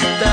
está